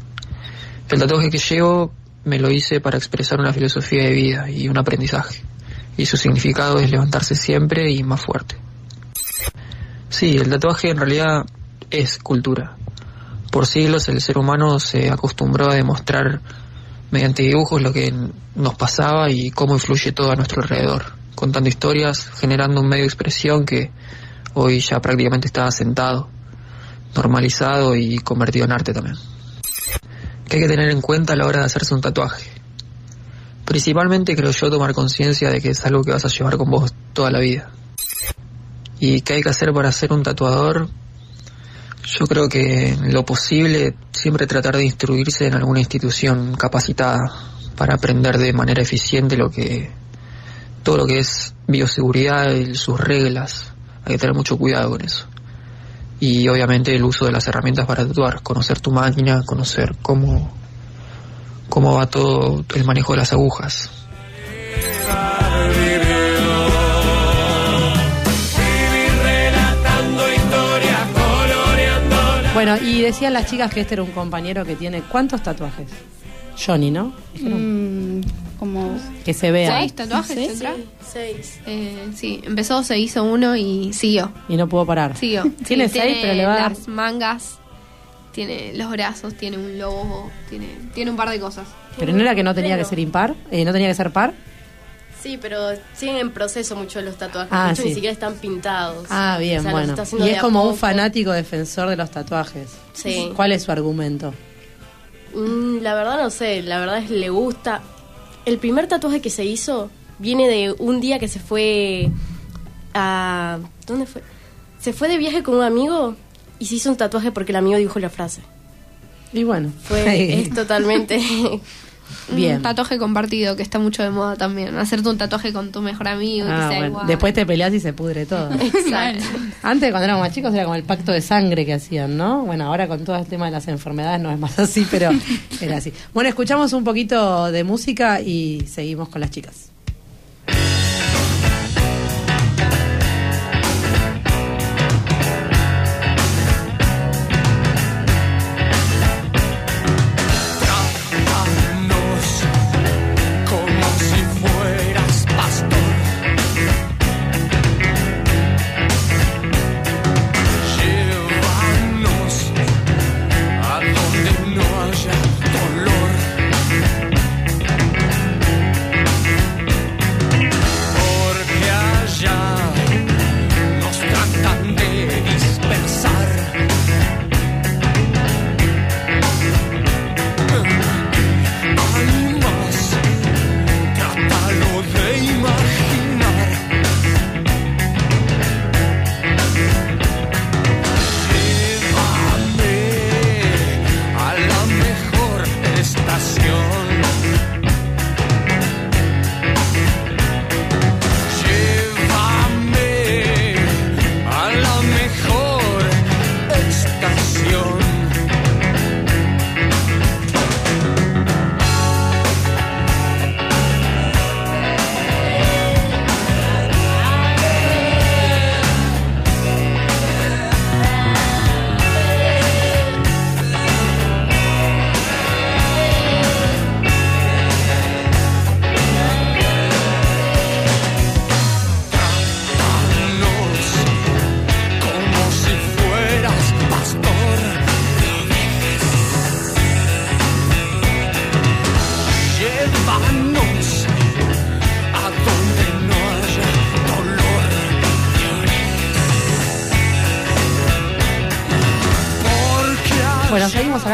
El tatuaje que llevo me lo hice para expresar una filosofía de vida y un aprendizaje. Y su significado es levantarse siempre y más fuerte. Sí, el tatuaje en realidad es cultura. Por siglos el ser humano se acostumbró a demostrar mediante dibujos lo que nos pasaba y cómo influye todo a nuestro alrededor, contando historias, generando un medio de expresión que hoy ya prácticamente está asentado, normalizado y convertido en arte también. ¿Qué hay que tener en cuenta a la hora de hacerse un tatuaje? Principalmente creo yo tomar conciencia de que es algo que vas a llevar con vos toda la vida. ¿Y qué hay que hacer para ser un tatuador? Yo creo que lo posible siempre tratar de instruirse en alguna institución capacitada para aprender de manera eficiente lo que todo lo que es bioseguridad y sus reglas. Hay que tener mucho cuidado con eso. Y obviamente el uso de las herramientas para tatuar, conocer tu máquina, conocer cómo cómo va todo el manejo de las agujas. Bueno, y decían las chicas que este era un compañero que tiene. ¿Cuántos tatuajes? Johnny, ¿no? Mm, como Que se vea. ¿Seis tatuajes ¿Sí? tendrá? Seis. Eh, sí, empezó, se hizo uno y siguió. Y no pudo parar. Siguió. Tiene Sí, seis, pero le va a dar. las mangas, tiene los brazos, tiene un lobo, tiene, tiene un par de cosas. Pero no era que no tenía que ser impar, eh, no tenía que ser par. Sí, pero siguen en proceso mucho los tatuajes. Ah, Muchos sí. ni siquiera están pintados. Ah, bien, O sea, los bueno. Y de es como un fanático defensor de los tatuajes. Sí. ¿Cuál es su argumento? Mm, la verdad no sé, la verdad es que le gusta. El primer tatuaje que se hizo viene de un día que se fue a... ¿Dónde fue? Se fue de viaje con un amigo y se hizo un tatuaje porque el amigo dijo la frase. Y bueno, Fue, es totalmente... Bien. Un tatuaje compartido que está mucho de moda también. Hacerte un tatuaje con tu mejor amigo y Ah, que sea bueno. igual. Después te peleas y se pudre todo. Exacto. Antes, cuando éramos más chicos, era como el pacto de sangre que hacían, ¿no? Bueno, ahora con todo el tema de las enfermedades no es más así, pero era así. Bueno, escuchamos un poquito de música y seguimos con las chicas.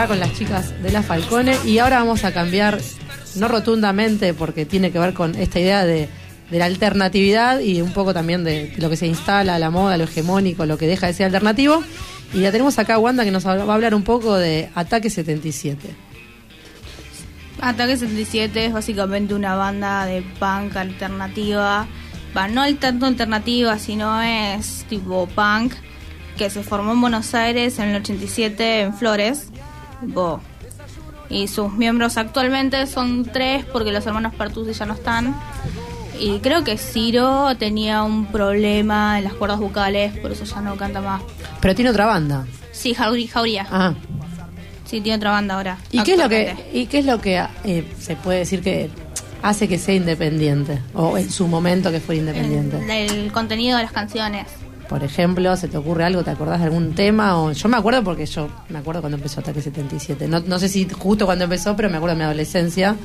Con las chicas de la Falcone y ahora vamos a cambiar, no rotundamente, porque tiene que ver con esta idea de, de la alternatividad y un poco también de, lo que se instala, la moda, lo hegemónico, lo que deja de ser alternativo. Y ya tenemos acá a Wanda que nos va a hablar un poco de Ataque 77. Ataque 77 es básicamente una banda de punk alternativa. Va, no tanto alternativa, sino es tipo punk que se formó en Buenos Aires en el 87 en Flores. Tipo, y sus miembros actualmente son tres porque los hermanos Pertusi ya no están. Y creo que Ciro tenía un problema en las cuerdas vocales, por eso ya no canta más. Pero tiene otra banda. Sí, Jauría. Ah. Sí, tiene otra banda ahora. ¿Y qué es lo que, y qué es lo que eh, se puede decir que hace que sea independiente? O en su momento que fuera independiente. El, el contenido de las canciones. Por ejemplo, ¿se te ocurre algo? ¿Te acordás de algún tema? O, yo me acuerdo porque yo me acuerdo cuando empezó Ataque 77. No, no sé si justo cuando empezó, pero me acuerdo de mi adolescencia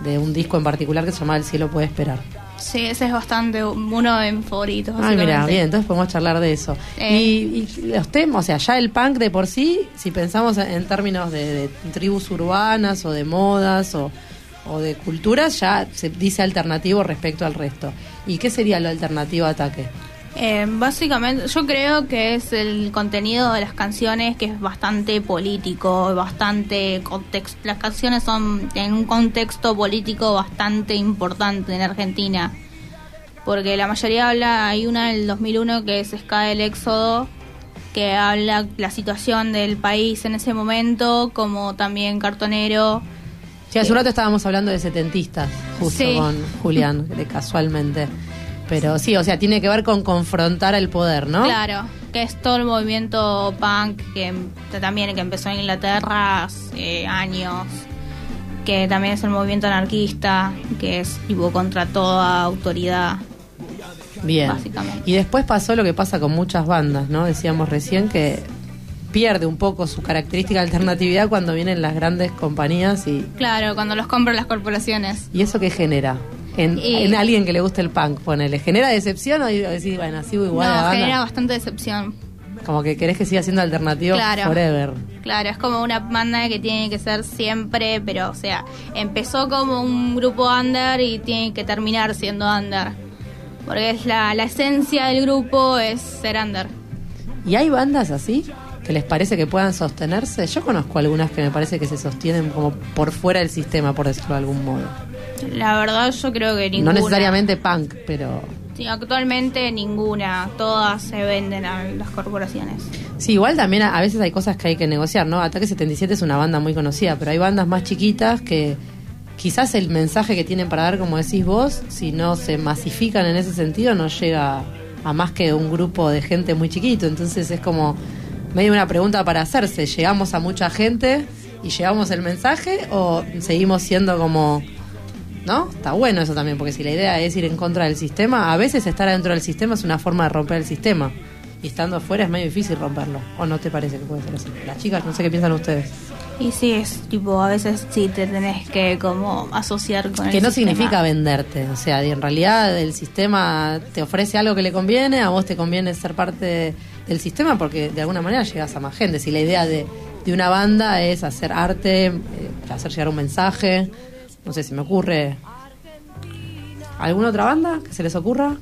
de un disco en particular que se llamaba El cielo puede esperar. Sí, ese es bastante uno de mis favoritos. Ay, mira, bien, entonces podemos charlar de eso. Eh. Y, y los temas, o sea, ya el punk de por sí, si pensamos en, en términos de, de tribus urbanas o de modas o, o de culturas, ya se dice alternativo respecto al resto. ¿Y qué sería lo alternativo a ataque? Eh, básicamente, yo creo que es el contenido de las canciones que es bastante político, bastante contexto. Las canciones son en un contexto político bastante importante en Argentina. Porque la mayoría habla, hay una del 2001 que es Ska del Éxodo, que habla la situación del país en ese momento, como también Cartonero. Sí, hace un rato estábamos hablando de setentistas, justo Sí. con Julián, de casualmente. Pero sí, o sea, tiene que ver con confrontar el poder, ¿no? Claro, que es todo el movimiento punk que em- también que empezó en Inglaterra hace años, que también es el movimiento anarquista, que es tipo contra toda autoridad. Bien. Básicamente. Y después pasó lo que pasa con muchas bandas, ¿no? Decíamos recién que pierde un poco su característica de alternatividad cuando vienen las grandes compañías y, Claro, cuando los compran las corporaciones. y eso que genera en, alguien que le guste el punk, ponele, ¿genera decepción o decir, bueno, sigo igual a la no, banda? genera bastante decepción. Como que querés que siga siendo alternativo Claro. forever. Claro, es como una banda que tiene que ser siempre, pero o sea, empezó como un grupo under y tiene que terminar siendo under. Porque es la, la esencia del grupo es ser under. ¿Y hay bandas así? ¿Que les parece que puedan sostenerse? Yo conozco algunas que me parece que se sostienen como por fuera del sistema, por decirlo de algún modo. La verdad yo creo que ninguna. No necesariamente punk, pero... Sí, actualmente ninguna. Todas se venden a las corporaciones. Sí, igual también a, a veces hay cosas que hay que negociar, ¿no? Ataque 77 es una banda muy conocida, pero hay bandas más chiquitas que quizás el mensaje que tienen para dar, como decís vos, si no se masifican en ese sentido, no llega a más que un grupo de gente muy chiquito. Entonces es como medio una pregunta para hacerse. ¿Llegamos a mucha gente y llevamos el mensaje o seguimos siendo como... ¿No? Está bueno eso también, porque si la idea es ir en contra del sistema, a veces estar adentro del sistema es una forma de romper el sistema. Y estando afuera es medio difícil romperlo. ¿O no te parece que puede ser así? Las chicas, no sé qué piensan ustedes. Y sí, es tipo, a veces sí te tenés que como asociar con el Que no sistema. significa venderte. O sea, en realidad el sistema te ofrece algo que le conviene, a vos te conviene ser parte del sistema porque de alguna manera llegas a más gente. Si la idea de, de una banda es hacer arte, eh, hacer llegar un mensaje, no sé si me ocurre. ¿Alguna otra banda que se les ocurra?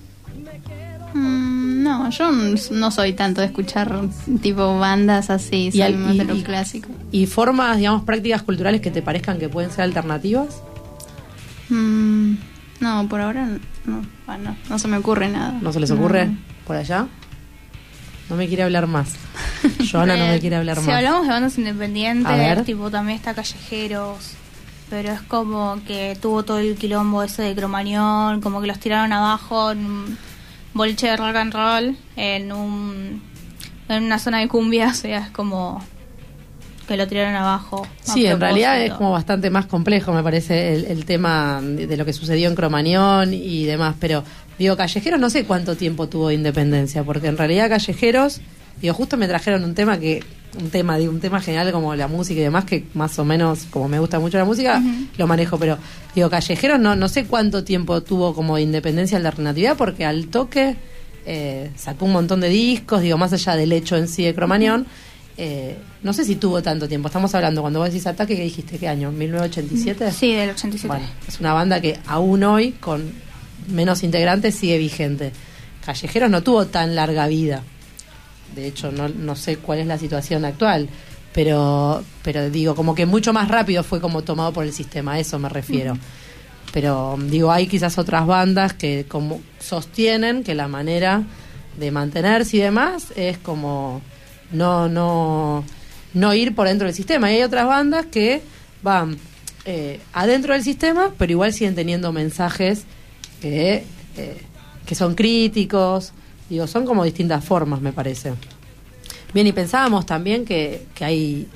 Mm, no, yo no soy tanto de escuchar tipo bandas así, soy más y- de lo y- clásico. ¿Y formas, digamos, prácticas culturales que te parezcan que pueden ser alternativas? Mm, no, por ahora no, bueno, no se me ocurre nada. ¿No se les ocurre por allá? No me quiere hablar más. Joana no me quiere hablar Si más. hablamos de bandas independientes, tipo también está Callejeros, pero es como que tuvo todo el quilombo ese de Cromañón, como que los tiraron abajo en un boliche de rock and roll, en un en una zona de cumbia, o sea, es como que lo tiraron abajo. Sí, en realidad es como bastante más complejo, me parece, el, el tema de, de lo que sucedió en Cromañón y demás. Pero, digo, Callejeros no sé cuánto tiempo tuvo de independencia, porque en realidad Callejeros, digo, justo me trajeron un tema que, un tema, digo, un tema general como la música y demás, que más o menos, como me gusta mucho la música, lo manejo. Pero, digo, Callejeros no, no sé cuánto tiempo tuvo como de independencia alternatividad, porque al toque eh, sacó un montón de discos, digo, más allá del hecho en sí de Cromañón. eh, no sé si tuvo tanto tiempo. Estamos hablando, cuando vos decís ataque, ¿qué dijiste? ¿Qué año? ¿1987? Sí, del 87. Bueno, es una banda que aún hoy, con menos integrantes, sigue vigente. Callejeros no tuvo tan larga vida. De hecho, no, no sé cuál es la situación actual. Pero, pero digo, como que mucho más rápido fue como tomado por el sistema, a eso me refiero. Pero digo, hay quizás otras bandas que como sostienen que la manera de mantenerse y demás es como no, no, no ir por dentro del sistema. Y hay otras bandas que van eh, adentro del sistema, pero igual siguen teniendo mensajes que, eh, que son críticos. Digo, son como distintas formas, me parece. Bien, y pensábamos también que, que hay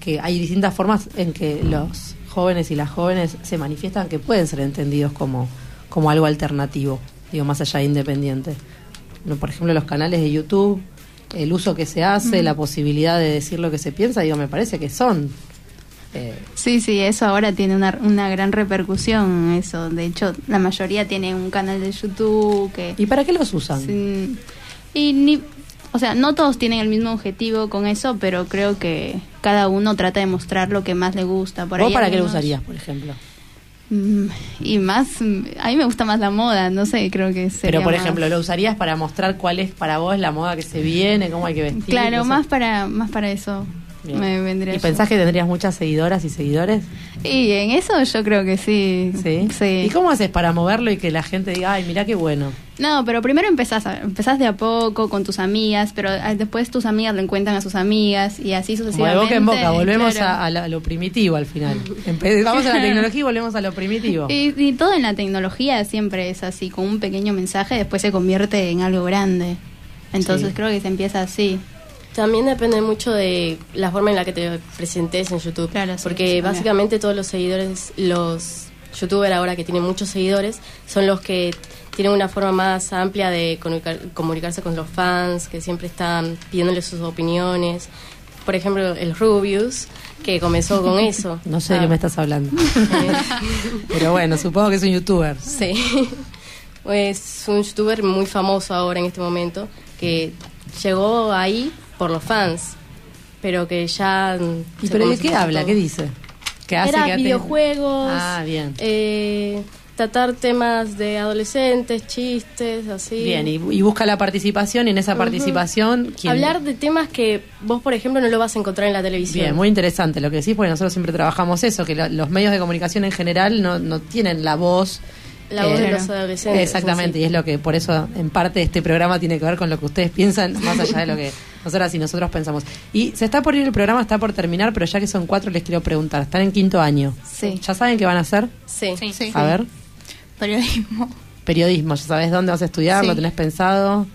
que hay distintas formas en que los jóvenes y las jóvenes se manifiestan que pueden ser entendidos como, como algo alternativo, digo, más allá de independiente. Por ejemplo, los canales de YouTube, el uso que se hace, Mm. la posibilidad de decir lo que se piensa, digo, me parece que son. Eh, Sí, sí, eso ahora tiene una, una gran repercusión, eso. De hecho, la mayoría tiene un canal de YouTube que... ¿Y para qué los usan? Sí, y ni... O sea, no todos tienen el mismo objetivo con eso, pero creo que cada uno trata de mostrar lo que más le gusta. Por ¿Vos ahí para qué lo usarías, por ejemplo? Mm, Y más, a mí me gusta más la moda, no sé, creo que sería Pero, por más- ejemplo, ¿lo usarías para mostrar cuál es para vos la moda que se viene, cómo hay que vestir? Claro, no sé? más para más para eso. Me vendría ¿Y yo. pensás que tendrías muchas seguidoras y seguidores? Y en eso yo creo que sí. ¿Sí? ¿Y cómo haces para moverlo y que la gente diga, ay, mira qué bueno? No, pero primero empezás, a- empezás de a poco con tus amigas, pero ah, después tus amigas lo encuentran a sus amigas y así Como de sucesivamente. boca en boca, volvemos claro. a, a la- a lo primitivo al final. Vamos a la tecnología y volvemos a lo primitivo. Y, y todo en la tecnología siempre es así, con un pequeño mensaje, después se convierte en algo grande. Entonces Sí. creo que se empieza así. También depende mucho de la forma en la que te presentes en YouTube. porque sí, básicamente todos los seguidores, los youtubers ahora que tienen muchos seguidores, son los que tienen una forma más amplia de comunicar- comunicarse con los fans, que siempre están pidiéndole sus opiniones. Por ejemplo, el Rubius, que comenzó con eso. No sé de Ah. qué me estás hablando. Pero bueno, supongo que es un youtuber. Sí. Es un youtuber muy famoso ahora en este momento que llegó ahí por los fans, pero que ya. ¿Y pero de qué habla? todo. ¿Qué dice? ¿Qué hace? Era que videojuegos. Ah, bien. eh, tratar temas de adolescentes, chistes, así. Bien, y, y busca la participación y en esa participación... ¿quién- Hablar de temas que vos, por ejemplo, no lo vas a encontrar en la televisión. Bien, muy interesante lo que decís, porque nosotros siempre trabajamos eso, que lo- los medios de comunicación en general no, no tienen la voz. Eh, La voz de los adolescentes, Exactamente, sí. y es lo que, por eso, en parte, este programa tiene que ver con lo que ustedes piensan, más allá de lo que nosotras y nosotros pensamos. Y se está por ir el programa, está por terminar, pero ya que son cuatro, les quiero preguntar. Están en quinto año. Sí. ¿Ya saben qué van a hacer? Sí. A ver. Periodismo. Periodismo, ¿ya sabes dónde vas a estudiar? Sí. ¿Lo tenés pensado?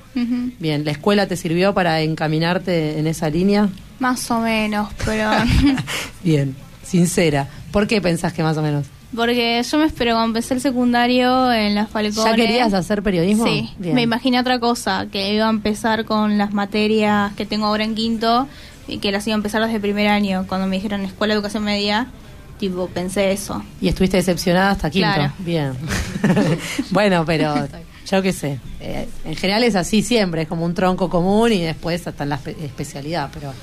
Bien, ¿la escuela te sirvió para encaminarte en esa línea? Más o menos, pero... Bien, sincera. ¿Por qué pensás que más o menos? Porque yo me espero cuando empecé el secundario en las Falcones. ¿Ya querías hacer periodismo? Sí, Bien. me imaginé otra cosa, que iba a empezar con las materias que tengo ahora en quinto y que las iba a empezar desde primer año. Cuando me dijeron Escuela de Educación Media, tipo, pensé eso. Y estuviste decepcionada hasta quinto. Claro. Bien. bueno, pero yo qué sé. Eh, en general es así siempre, es como un tronco común y después hasta en la espe- especialidad. Pero,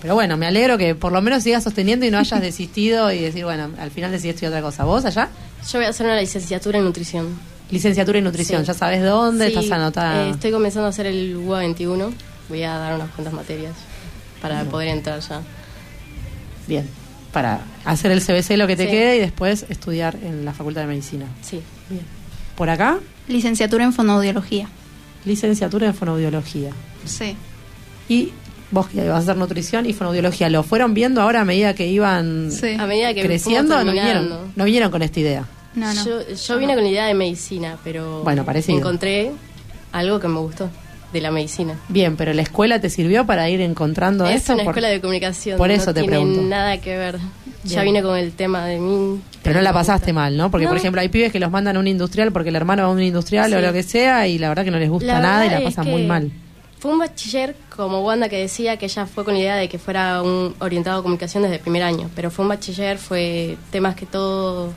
pero bueno, me alegro que por lo menos sigas sosteniendo y no hayas desistido y decir, bueno, al final decidí estudiar otra cosa. ¿Vos allá? Yo voy a hacer una licenciatura en nutrición. Licenciatura en nutrición, Sí. ¿ya sabes dónde? Sí, ¿Estás anotada? eh, estoy comenzando a hacer el UA 21. Voy a dar unas cuantas materias para poder entrar ya. Bien. Para hacer el CBC lo que te Sí. quede y después estudiar en la Facultad de Medicina. Sí. Bien. ¿Por acá? Licenciatura en fonoaudiología. Licenciatura en fonoaudiología. Sí. Y vos que vas a hacer nutrición y fonoaudiología, ¿lo fueron viendo ahora a medida que iban Sí. A medida que creciendo? ¿No vinieron, no vinieron con esta idea? No, no. Yo, yo vine con la idea de medicina, pero Bueno, parecido. encontré algo que me gustó de la medicina. Bien, pero ¿la escuela te sirvió para ir encontrando es eso? una Por- escuela de comunicación. por eso no te tiene pregunto. nada que ver. Ya vine con el tema de mí. Pero no la pasaste mal, ¿no? Porque, No. por ejemplo, hay pibes que los mandan a un industrial porque el hermano va a un industrial o lo que sea y la verdad que no les gusta La nada y la es pasan muy mal. Fue un bachiller como Wanda que decía que ella fue con la idea de que fuera un orientado a comunicación desde el primer año, pero fue un bachiller, fue temas que todos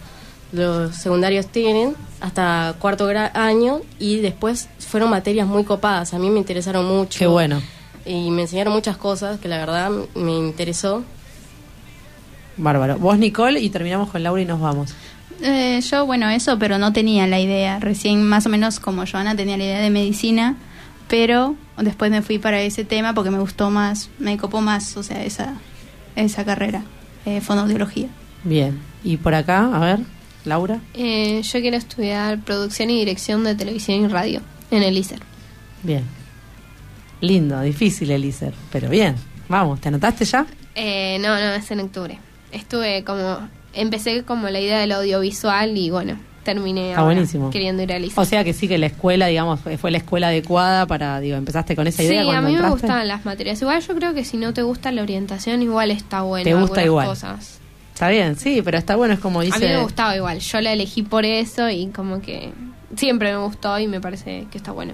los secundarios tienen hasta cuarto año y después fueron materias muy copadas, a mí me interesaron mucho. Qué bueno. y me enseñaron muchas cosas que la verdad me interesó. Bárbaro. Vos, Nicole, y terminamos con Laura y nos vamos. Eh, yo, bueno, eso, pero no tenía la idea. Recién, más o menos como Joana, tenía la idea de medicina, pero después me fui para ese tema porque me gustó más, me copó más, o sea, esa, esa carrera, eh, fonoaudiología. Bien. Y por acá, a ver, Laura. Eh, yo quiero estudiar producción y dirección de televisión y radio en el ISER. Bien. Lindo, difícil el ISER, pero bien. Vamos, ¿te anotaste ya? Eh, no, no, es en octubre. Estuve como, empecé como la idea del audiovisual y bueno, terminé Está ahora buenísimo. queriendo ir al ISER. O sea que sí que la escuela, digamos, fue la escuela adecuada para, digo, empezaste con esa idea Sí, a cuando mí me gustaban las materias. Igual yo creo que si no te gusta la orientación, igual está bueno. Te gusta igual. Cosas. Está bien, sí, pero está bueno, es como dice... A mí me gustaba igual. Yo la elegí por eso y como que siempre me gustó y me parece que está bueno.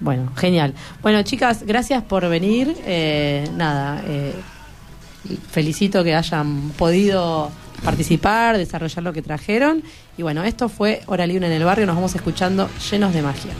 Bueno, genial. Bueno, chicas, gracias por venir. Eh, nada, eh, felicito que hayan podido participar, desarrollar lo que trajeron. Y bueno, esto fue Hora Libre en el Barrio. Nos vamos escuchando llenos de magia.